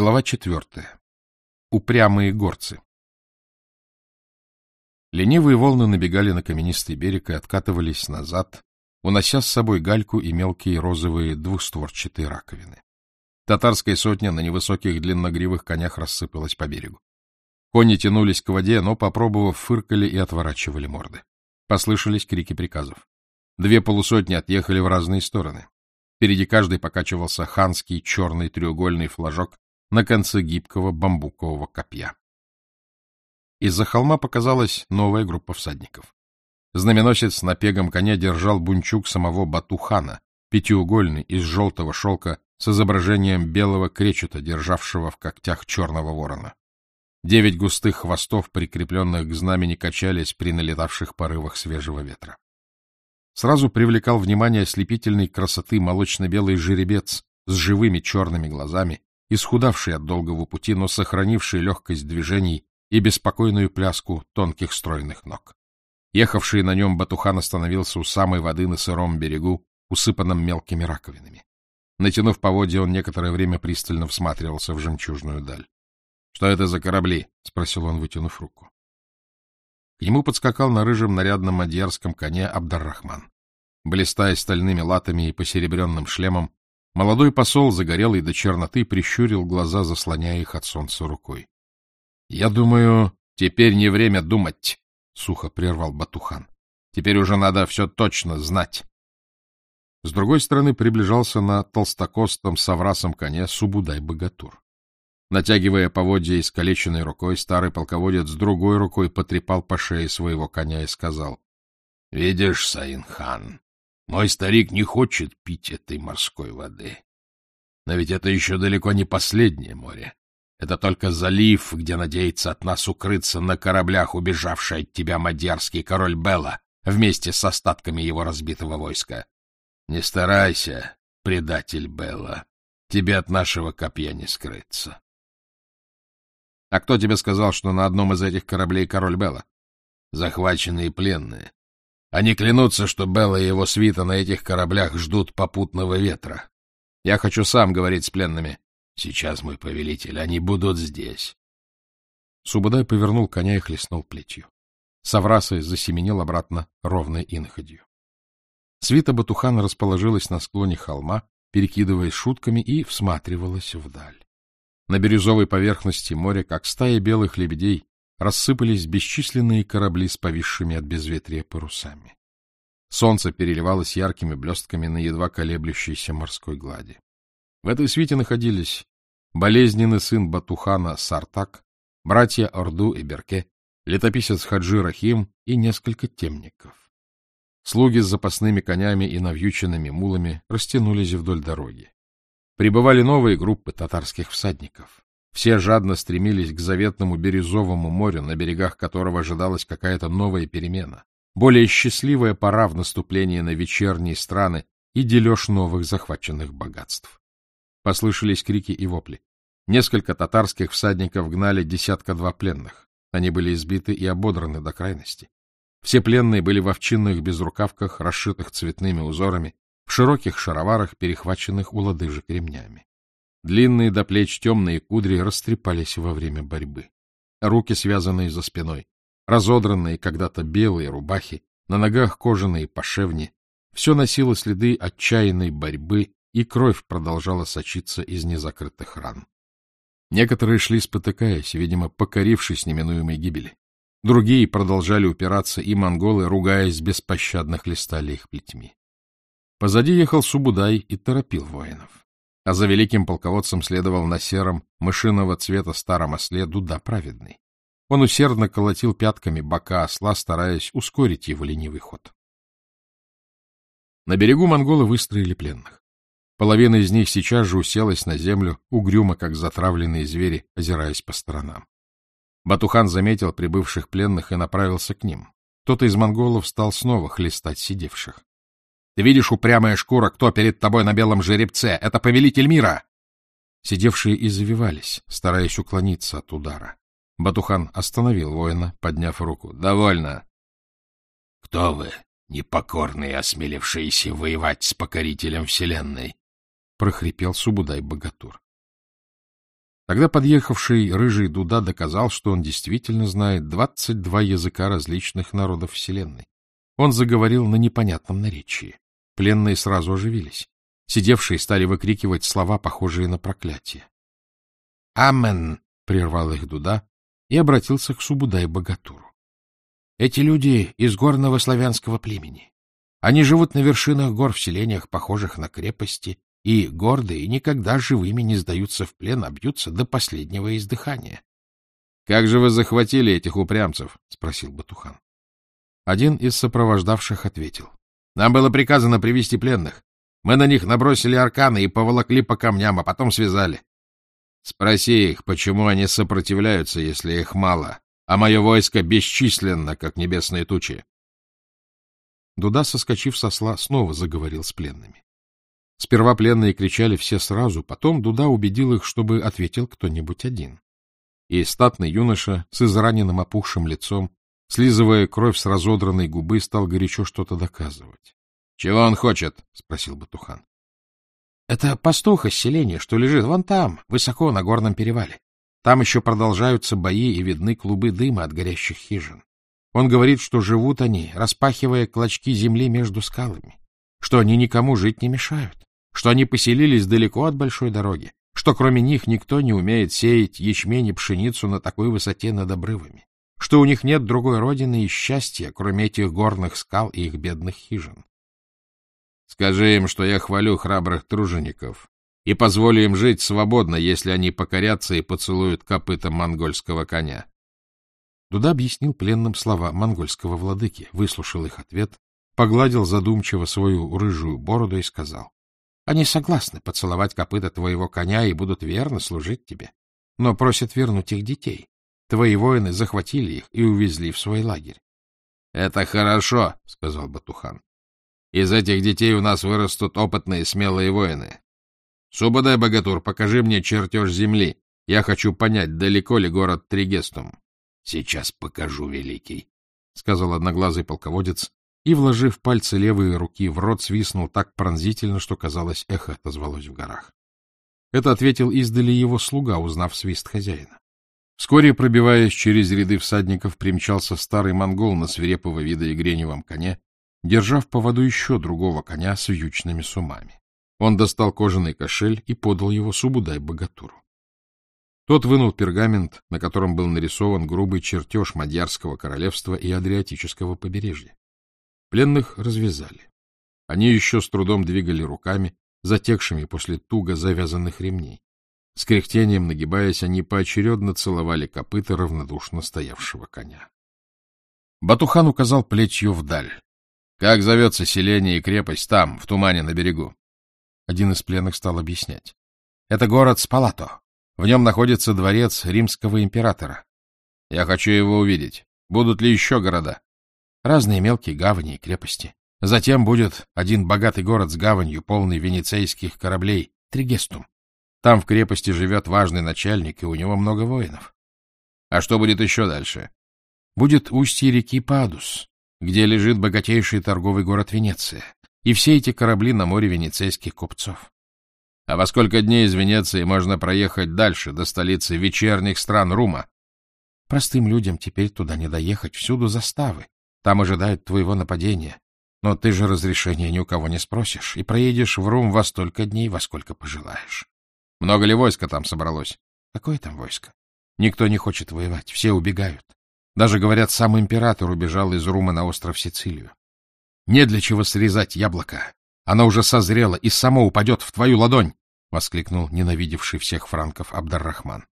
Глава четвертая. Упрямые горцы. Ленивые волны набегали на каменистый берег и откатывались назад, унося с собой гальку и мелкие розовые двустворчатые раковины. Татарская сотня на невысоких длинногривых конях рассыпалась по берегу. Кони тянулись к воде, но, попробовав, фыркали и отворачивали морды. Послышались крики приказов. Две полусотни отъехали в разные стороны. Впереди каждый покачивался ханский черный треугольный флажок на конце гибкого бамбукового копья. Из-за холма показалась новая группа всадников. Знаменосец на пегом коня держал бунчук самого Батухана, пятиугольный, из желтого шелка, с изображением белого кречета, державшего в когтях черного ворона. Девять густых хвостов, прикрепленных к знамени, качались при налетавших порывах свежего ветра. Сразу привлекал внимание ослепительной красоты молочно-белый жеребец с живыми черными глазами исхудавший от долгого пути, но сохранивший легкость движений и беспокойную пляску тонких стройных ног. Ехавший на нем Батухан остановился у самой воды на сыром берегу, усыпанном мелкими раковинами. Натянув поводья, он некоторое время пристально всматривался в жемчужную даль. — Что это за корабли? — спросил он, вытянув руку. К нему подскакал на рыжем нарядном мадьярском коне Абдаррахман. Блистая стальными латами и посеребренным шлемом, Молодой посол, загорелый до черноты, прищурил глаза, заслоняя их от солнца рукой. — Я думаю, теперь не время думать, — сухо прервал Батухан. — Теперь уже надо все точно знать. С другой стороны приближался на толстокостом соврасом коне Субудай-богатур. Натягивая поводья искалеченной рукой, старый полководец другой рукой потрепал по шее своего коня и сказал. — Видишь, Саин-хан, мой старик не хочет пить этой морской воды. Но ведь это еще далеко не последнее море. Это только залив, где надеется от нас укрыться на кораблях убежавший от тебя мадьярский король Белла вместе с остатками его разбитого войска. Не старайся, предатель Белла. Тебе от нашего копья не скрыться. — А кто тебе сказал, что на одном из этих кораблей король Белла? — Захваченные пленные. Они клянутся, что Белла и его свита на этих кораблях ждут попутного ветра. Я хочу сам говорить с пленными. Сейчас, мой повелитель, они будут здесь. Субудай повернул коня и хлестнул плетью. Савраса засеменил обратно ровной иноходью. Свита Батухана расположилась на склоне холма, перекидываясь шутками, и всматривалась вдаль. На бирюзовой поверхности моря, как стая белых лебедей, рассыпались бесчисленные корабли с повисшими от безветрия парусами. Солнце переливалось яркими блестками на едва колеблющейся морской глади. В этой свите находились болезненный сын Батухана Сартак, братья Орду и Берке, летописец Хаджи Рахим и несколько темников. Слуги с запасными конями и навьюченными мулами растянулись вдоль дороги. Прибывали новые группы татарских всадников. Все жадно стремились к заветному бирюзовому морю, на берегах которого ожидалась какая-то новая перемена, более счастливая пора в наступлении на вечерние страны и дележ новых захваченных богатств. Послышались крики и вопли. Несколько татарских всадников гнали десятка-два пленных. Они были избиты и ободраны до крайности. Все пленные были в овчинных безрукавках, расшитых цветными узорами, в широких шароварах, перехваченных у лодыжек ремнями. Длинные до плеч темные кудри растрепались во время борьбы. Руки, связанные за спиной, разодранные когда-то белые рубахи, на ногах кожаные пошевни. Все носило следы отчаянной борьбы, и кровь продолжала сочиться из незакрытых ран. Некоторые шли спотыкаясь, видимо, покорившись неминуемой гибели. Другие продолжали упираться, и монголы, ругаясь, беспощадно хлестали их плетьми. Позади ехал Субудай и торопил воинов а за великим полководцем следовал на сером, мышиного цвета старом осле Дуда Праведный. Он усердно колотил пятками бока осла, стараясь ускорить его ленивый ход. На берегу монголы выстроили пленных. Половина из них сейчас же уселась на землю, угрюмо, как затравленные звери, озираясь по сторонам. Батухан заметил прибывших пленных и направился к ним. Кто-то из монголов стал снова хлестать сидевших. Ты видишь, упрямая шкура, кто перед тобой на белом жеребце? Это повелитель мира!» Сидевшие и завивались, стараясь уклониться от удара. Батухан остановил воина, подняв руку. «Довольно!» «Кто вы, непокорные, осмелившиеся воевать с покорителем вселенной?» — прохрипел Субудай-богатур. Тогда подъехавший рыжий Дуда доказал, что он действительно знает 22 языка различных народов Вселенной. Он заговорил на непонятном наречии. Пленные сразу оживились. Сидевшие стали выкрикивать слова, похожие на проклятие. «Амен!» — прервал их Дуда и обратился к Субудай-богатуру. «Эти люди из горного славянского племени. Они живут на вершинах гор в селениях, похожих на крепости, и гордые никогда живыми не сдаются в плен, а бьются до последнего издыхания. — Как же вы захватили этих упрямцев? — спросил Батухан. Один из сопровождавших ответил. — Нам было приказано привести пленных. Мы на них набросили арканы и поволокли по камням, а потом связали. Спроси их, почему они сопротивляются, если их мало, а мое войско бесчисленно, как небесные тучи. Дуда, соскочив со сла, снова заговорил с пленными. Сперва пленные кричали все сразу, потом Дуда убедил их, чтобы ответил кто-нибудь один. И статный юноша с израненным опухшим лицом, слизывая кровь с разодранной губы, стал горячо что-то доказывать. — Чего он хочет? — спросил Батухан. — Это пастух из селения, что лежит вон там, высоко на горном перевале. Там еще продолжаются бои и видны клубы дыма от горящих хижин. Он говорит, что живут они, распахивая клочки земли между скалами, что они никому жить не мешают что они поселились далеко от большой дороги, что кроме них никто не умеет сеять ячмень и пшеницу на такой высоте над обрывами, что у них нет другой родины и счастья, кроме этих горных скал и их бедных хижин. Скажи им, что я хвалю храбрых тружеников и позволю им жить свободно, если они покорятся и поцелуют копыта монгольского коня. Дуда объяснил пленным слова монгольского владыки, выслушал их ответ, погладил задумчиво свою рыжую бороду и сказал. Они согласны поцеловать копыта твоего коня и будут верно служить тебе, но просят вернуть их детей. Твои воины захватили их и увезли в свой лагерь. — Это хорошо, — сказал Батухан. — Из этих детей у нас вырастут опытные смелые воины. Субадай, богатур, покажи мне чертеж земли. Я хочу понять, далеко ли город Тригестум. — Сейчас покажу, великий, — сказал одноглазый полководец и, вложив пальцы левой руки в рот, свистнул так пронзительно, что, казалось, эхо отозвалось в горах. Это ответил издали его слуга, узнав свист хозяина. Вскоре, пробиваясь через ряды всадников, примчался старый монгол на свирепого вида и греневом коне, держа в поводу еще другого коня с вьючными сумами. Он достал кожаный кошель и подал его Субудай-богатуру. Тот вынул пергамент, на котором был нарисован грубый чертеж Мадьярского королевства и Адриатического побережья. Пленных развязали. Они еще с трудом двигали руками, затекшими после туго завязанных ремней. С кряхтением нагибаясь, они поочередно целовали копыта равнодушно стоявшего коня. Батухан указал плетью вдаль. — Как зовется селение и крепость там, в тумане на берегу? Один из пленных стал объяснять. — Это город Спалато. В нем находится дворец римского императора. Я хочу его увидеть. Будут ли еще города? разные мелкие гавани и крепости. Затем будет один богатый город с гаванью, полный венецейских кораблей, Тригестум. Там в крепости живет важный начальник, и у него много воинов. А что будет еще дальше? Будет устье реки Падус, где лежит богатейший торговый город Венеция, и все эти корабли на море венецейских купцов. А во сколько дней из Венеции можно проехать дальше, до столицы вечерних стран Рума? Простым людям теперь туда не доехать, всюду заставы. Там ожидают твоего нападения. Но ты же разрешения ни у кого не спросишь и проедешь в Рум во столько дней, во сколько пожелаешь. Много ли войска там собралось? Какое там войско? Никто не хочет воевать, все убегают. Даже, говорят, сам император убежал из Рума на остров Сицилию. Не для чего срезать яблоко. Оно уже созрело и само упадет в твою ладонь, — воскликнул ненавидевший всех франков Абдаррахман.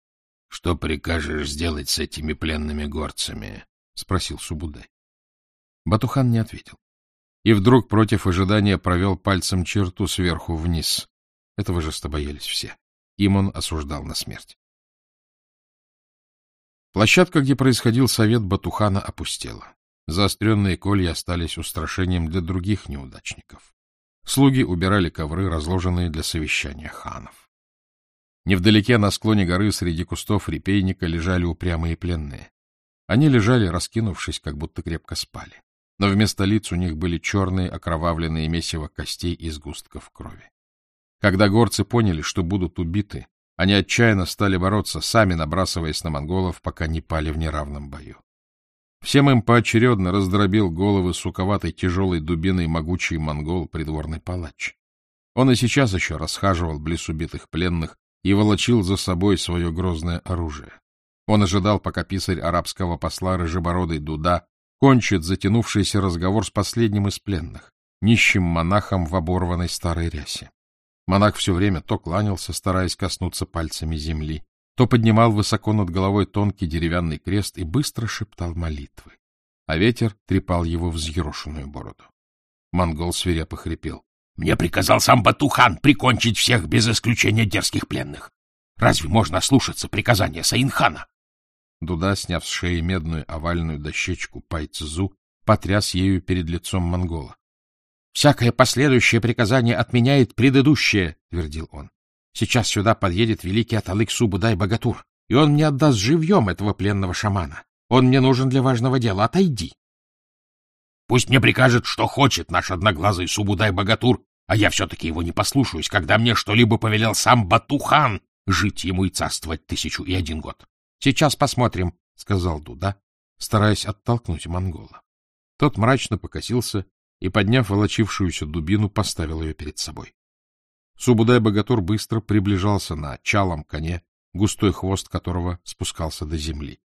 — Что прикажешь сделать с этими пленными горцами? — спросил Субудай. Батухан не ответил. И вдруг против ожидания провел пальцем черту сверху вниз. Этого жеста боялись все. Им он осуждал на смерть. Площадка, где происходил совет Батухана, опустела. Заостренные колья остались устрашением для других неудачников. Слуги убирали ковры, разложенные для совещания ханов. Невдалеке на склоне горы среди кустов репейника лежали упрямые пленные. Они лежали, раскинувшись, как будто крепко спали. Но вместо лиц у них были черные окровавленные месиво костей и сгустков крови. Когда горцы поняли, что будут убиты, Они отчаянно стали бороться, сами набрасываясь на монголов, пока не пали в неравном бою. Всем им поочередно раздробил головы суковатой тяжелой дубиной могучий монгол, придворный палач. Он и сейчас еще расхаживал близ убитых пленных и волочил за собой свое грозное оружие. Он ожидал, пока писарь арабского посла Рыжебородый Дуда кончит затянувшийся разговор с последним из пленных, нищим монахом в оборванной старой рясе. Монах все время то кланялся, стараясь коснуться пальцами земли, то поднимал высоко над головой тонкий деревянный крест и быстро шептал молитвы, а ветер трепал его взъерошенную бороду. Монгол свирепо хрипел. — Мне приказал сам Батухан прикончить всех без исключения дерзких пленных. Разве можно слушаться приказания Саинхана? Дуда, сняв с шеи медную овальную дощечку пайцзу, потряс ею перед лицом монгола. — Всякое последующее приказание отменяет предыдущее, — твердил он. — Сейчас сюда подъедет великий Аталык Субудай-Богатур, и он мне отдаст живьем этого пленного шамана. Он мне нужен для важного дела. Отойди. — Пусть мне прикажет, что хочет наш одноглазый Субудай-Богатур, а я все-таки его не послушаюсь, когда мне что-либо повелел сам Батухан, жить ему и царствовать тысячу и один год. — Сейчас посмотрим, — сказал Дуда, стараясь оттолкнуть монгола. Тот мрачно покосился и, подняв волочившуюся дубину, поставил ее перед собой. Субудай-богатур быстро приближался на чалом коне, густой хвост которого спускался до земли.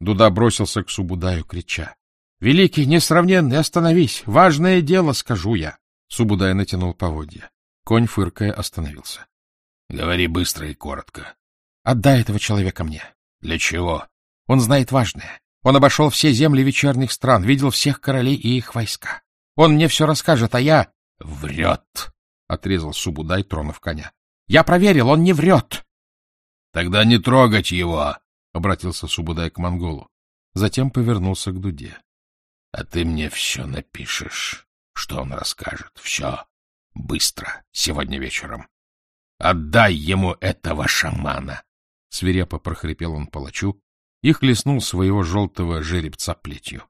Дуда бросился к Субудаю, крича. — Великий, несравненный, остановись! Важное дело, скажу я! Субудай натянул поводья. Конь, фыркая, остановился. — Говори быстро и коротко. — Отдай этого человека мне. — Для чего? — Он знает важное. Он обошел все земли вечерних стран, видел всех королей и их войска. Он мне все расскажет, а я... — Врет! — отрезал Субудай, тронув коня. — Я проверил, он не врет! — Тогда не трогать его! — обратился Субудай к монголу. Затем повернулся к Дуде. — А ты мне все напишешь, что он расскажет. Все. Быстро, сегодня вечером. Отдай ему этого шамана! — свирепо прохрипел он палачу и хлестнул своего желтого жеребца плетью.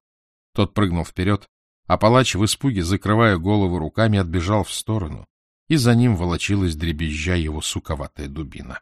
Тот прыгнул вперед, а палач в испуге, закрывая голову руками, отбежал в сторону, и за ним волочилась дребезжа его суковатая дубина.